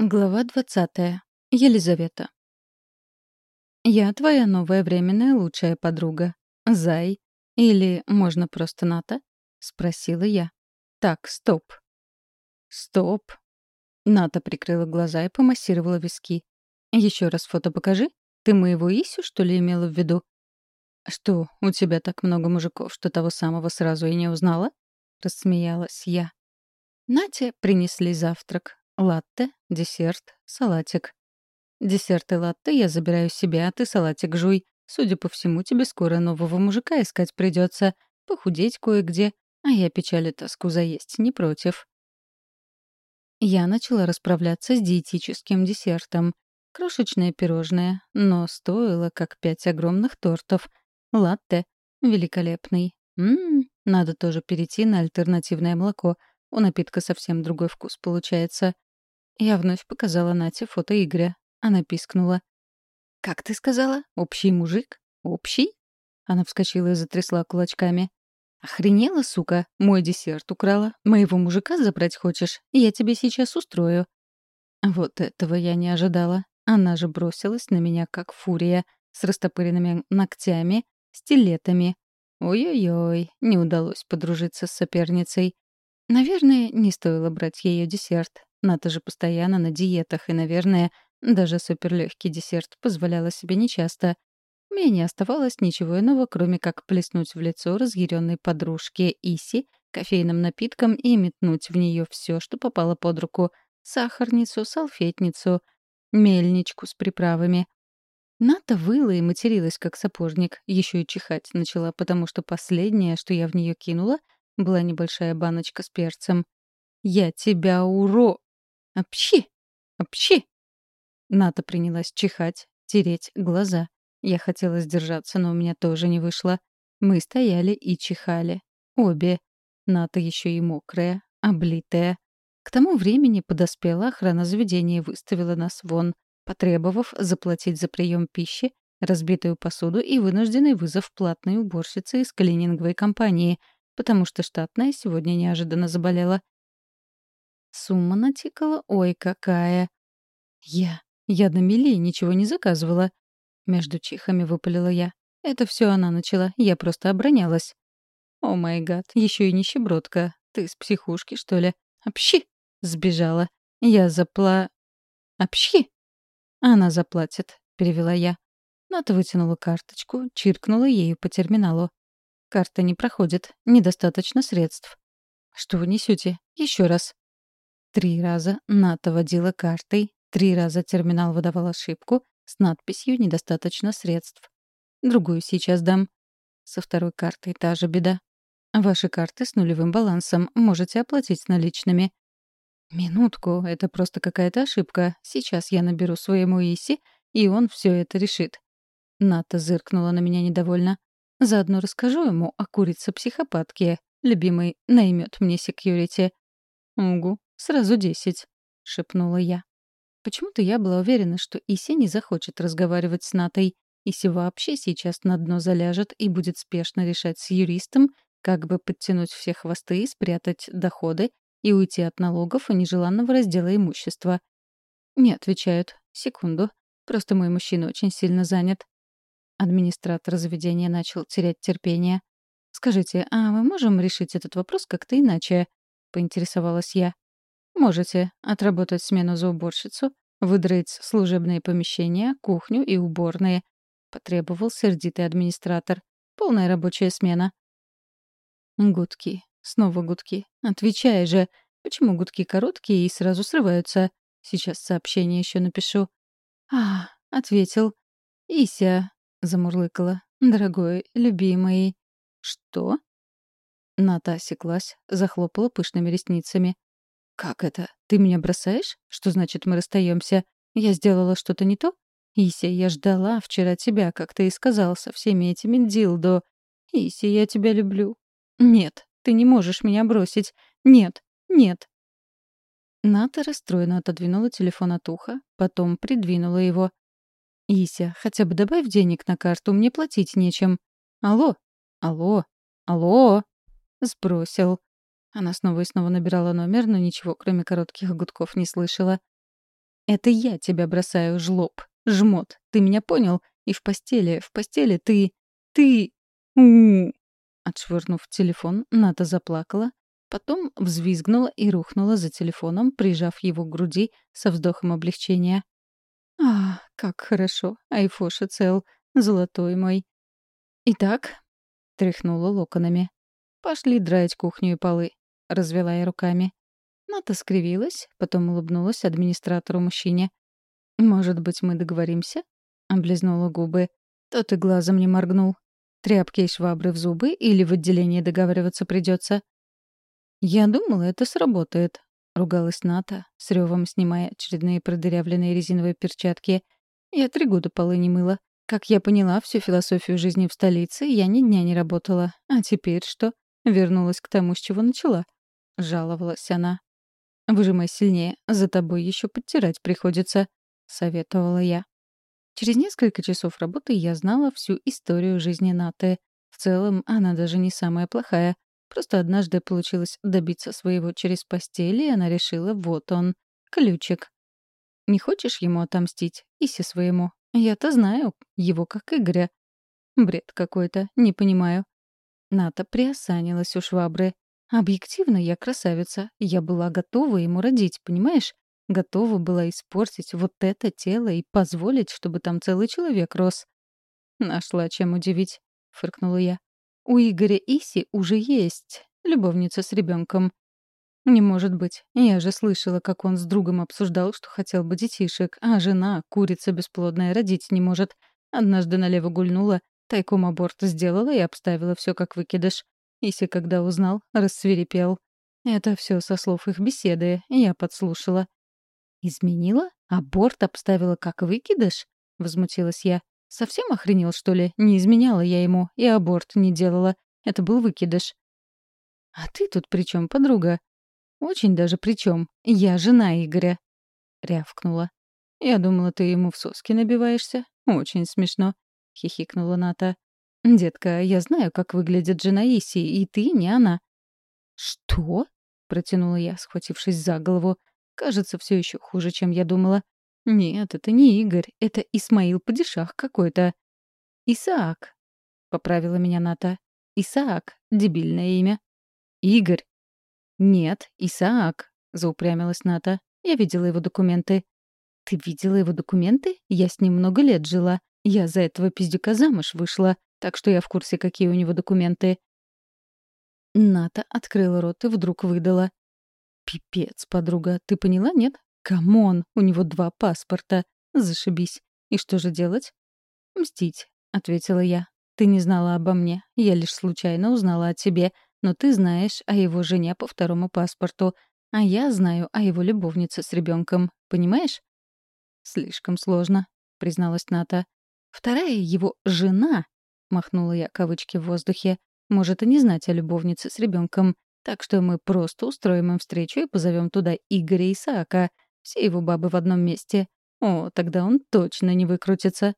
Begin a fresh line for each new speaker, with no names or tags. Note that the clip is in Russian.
Глава 20. Елизавета. «Я твоя новая временная лучшая подруга. Зай. Или можно просто Ната?» — спросила я. «Так, стоп». «Стоп». Ната прикрыла глаза и помассировала виски. Еще раз фото покажи. Ты моего Исю, что ли, имела в виду?» «Что, у тебя так много мужиков, что того самого сразу и не узнала?» — рассмеялась я. Нате принесли завтрак, Латте, десерт, салатик. Десерт и латте я забираю себе, а ты салатик жуй. Судя по всему, тебе скоро нового мужика искать придется, похудеть кое-где, а я печали тоску заесть не против. Я начала расправляться с диетическим десертом. Крошечное пирожное, но стоило как пять огромных тортов. Латте. Великолепный. Ммм, надо тоже перейти на альтернативное молоко. У напитка совсем другой вкус получается. Я вновь показала Нате фото Игоря. Она пискнула. «Как ты сказала? Общий мужик? Общий?» Она вскочила и затрясла кулачками. «Охренела, сука? Мой десерт украла. Моего мужика забрать хочешь? Я тебе сейчас устрою». Вот этого я не ожидала. Она же бросилась на меня, как фурия, с растопыренными ногтями, стилетами. Ой-ой-ой, не удалось подружиться с соперницей. Наверное, не стоило брать ее десерт. Ната же постоянно на диетах, и, наверное, даже суперлегкий десерт позволяла себе нечасто. Мне не оставалось ничего иного, кроме как плеснуть в лицо разъяренной подружке Иси кофейным напитком и метнуть в нее все, что попало под руку — сахарницу, салфетницу, мельничку с приправами. Ната выла и материлась, как сапожник, еще и чихать начала, потому что последнее, что я в нее кинула, была небольшая баночка с перцем. «Я тебя уро...» «Апщи! Апщи!» Ната принялась чихать, тереть глаза. Я хотела сдержаться, но у меня тоже не вышло. Мы стояли и чихали. Обе. Ната еще и мокрая, облитая. К тому времени подоспела охрана заведения и выставила нас вон, потребовав заплатить за прием пищи, разбитую посуду и вынужденный вызов платной уборщицы из клининговой компании, потому что штатная сегодня неожиданно заболела. Сумма натикала, ой, какая. Я, я на мели ничего не заказывала. Между чихами выпалила я. Это все она начала, я просто оборонялась. О май гад, еще и нищебродка. Ты с психушки, что ли? Общи! Сбежала. Я запла... Общи! Она заплатит, перевела я. Ната вытянула карточку, чиркнула ею по терминалу. Карта не проходит, недостаточно средств. Что вы несете? Еще раз. Три раза Ната водила картой, три раза терминал выдавал ошибку с надписью «Недостаточно средств». Другую сейчас дам. Со второй картой та же беда. Ваши карты с нулевым балансом можете оплатить наличными. Минутку, это просто какая-то ошибка. Сейчас я наберу своему Иси, и он все это решит. Ната зыркнула на меня недовольно. Заодно расскажу ему о курице-психопатке. Любимый наймет мне секьюрити. Угу, «Сразу десять», — шепнула я. Почему-то я была уверена, что Иси не захочет разговаривать с Натой. Иси вообще сейчас на дно заляжет и будет спешно решать с юристом, как бы подтянуть все хвосты спрятать доходы и уйти от налогов и нежеланного раздела имущества. Не отвечают. Секунду. Просто мой мужчина очень сильно занят. Администратор заведения начал терять терпение. «Скажите, а мы можем решить этот вопрос как-то иначе?» — поинтересовалась я. Можете отработать смену за уборщицу, выдроить служебные помещения, кухню и уборные. Потребовал сердитый администратор. Полная рабочая смена. Гудки. Снова гудки. Отвечай же. Почему гудки короткие и сразу срываются? Сейчас сообщение еще напишу. А, ответил. Ися, замурлыкала. Дорогой, любимый. Что? Ната осеклась, захлопала пышными ресницами. «Как это? Ты меня бросаешь? Что значит мы расстаемся? Я сделала что-то не то? Ися, я ждала вчера тебя, как ты и сказал, со всеми этими дилдо. Ися, я тебя люблю. Нет, ты не можешь меня бросить. Нет, нет». Ната расстроенно отодвинула телефон от уха, потом придвинула его. «Ися, хотя бы добавь денег на карту, мне платить нечем. Алло, алло, алло!» Сбросил. Она снова и снова набирала номер, но ничего, кроме коротких гудков, не слышала. Это я тебя бросаю, жлоб, жмот. Ты меня понял? И в постели, в постели ты... Ты... у. Отшвырнув телефон, Ната заплакала, потом взвизгнула и рухнула за телефоном, прижав его к груди со вздохом облегчения. «А, как хорошо, Айфоша цел, золотой мой». «Итак», — тряхнула локонами, — «пошли драть кухню и полы», — развела я руками. Ната скривилась, потом улыбнулась администратору-мужчине. «Может быть, мы договоримся?» — облизнула губы. Тот и глазом не моргнул. Тряпки и швабры в зубы или в отделении договариваться придется. «Я думала, это сработает», — ругалась Ната, с ревом снимая очередные продырявленные резиновые перчатки. «Я три года полы не мыла. Как я поняла всю философию жизни в столице, я ни дня не работала. А теперь что? Вернулась к тому, с чего начала». Жаловалась она. «Выжимай сильнее, за тобой еще подтирать приходится», — советовала я. Через несколько часов работы я знала всю историю жизни Наты. В целом, она даже не самая плохая. Просто однажды получилось добиться своего через постель, и она решила, вот он, ключик. Не хочешь ему отомстить? Иси своему. Я-то знаю его как Игоря. Бред какой-то, не понимаю. Ната приосанилась у швабры. Объективно, я красавица. Я была готова ему родить, понимаешь? Готова была испортить вот это тело и позволить, чтобы там целый человек рос. «Нашла чем удивить», — фыркнула я. У Игоря Иси уже есть любовница с ребенком. Не может быть. Я же слышала, как он с другом обсуждал, что хотел бы детишек, а жена, курица бесплодная, родить не может. Однажды налево гульнула, тайком аборт сделала и обставила все как выкидыш. Иси, когда узнал, рассверепел. Это все со слов их беседы, я подслушала. «Изменила? Аборт обставила как выкидыш?» — возмутилась я. Совсем охренел, что ли? Не изменяла я ему и аборт не делала. Это был выкидыш. А ты тут при чем, подруга? Очень даже при чем. Я жена Игоря. Рявкнула. Я думала, ты ему в соски набиваешься. Очень смешно. Хихикнула Ната. «Детка, я знаю, как выглядит жена Иси, и ты не она». «Что?» — протянула я, схватившись за голову. «Кажется, все еще хуже, чем я думала. «Нет, это не Игорь, это Исмаил Падишах какой-то». «Исаак», — поправила меня Ната. «Исаак, дебильное имя». «Игорь». «Нет, Исаак», — заупрямилась Ната. «Я видела его документы». «Ты видела его документы? Я с ним много лет жила. Я за этого пиздюка замуж вышла, так что я в курсе, какие у него документы». Ната открыла рот и вдруг выдала. «Пипец, подруга, ты поняла, нет? Come on, у него два паспорта. Зашибись. И что же делать? Мстить, ответила я. Ты не знала обо мне. Я лишь случайно узнала о тебе. Но ты знаешь о его жене по второму паспорту. А я знаю о его любовнице с ребенком. Понимаешь? Слишком сложно, призналась Ната. Вторая его жена, махнула я кавычки в воздухе, может и не знать о любовнице с ребенком. Так что мы просто устроим им встречу и позовем туда Игоря Исаака — все его бабы в одном месте. О, тогда он точно не выкрутится.